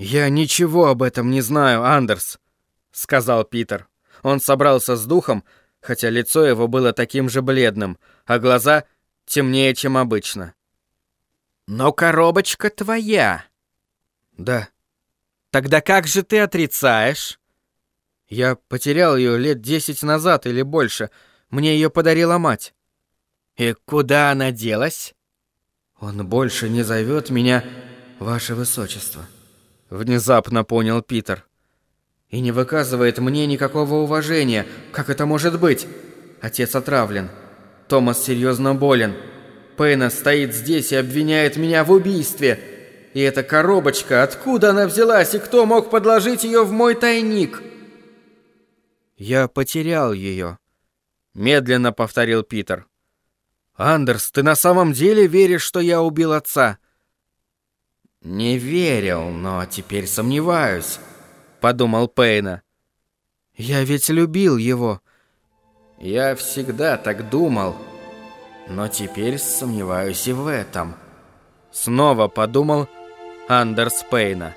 «Я ничего об этом не знаю, Андерс», — сказал Питер. Он собрался с духом, хотя лицо его было таким же бледным, а глаза темнее, чем обычно. «Но коробочка твоя». «Да». «Тогда как же ты отрицаешь?» «Я потерял ее лет десять назад или больше. Мне ее подарила мать». «И куда она делась?» «Он больше не зовет меня Ваше Высочество», — внезапно понял Питер. «И не выказывает мне никакого уважения. Как это может быть? Отец отравлен. Томас серьезно болен. Пейна стоит здесь и обвиняет меня в убийстве. И эта коробочка, откуда она взялась, и кто мог подложить ее в мой тайник?» «Я потерял ее», — медленно повторил Питер. «Андерс, ты на самом деле веришь, что я убил отца?» «Не верил, но теперь сомневаюсь», — подумал Пейна. «Я ведь любил его». «Я всегда так думал, но теперь сомневаюсь и в этом». Снова подумал Андерс Пейна.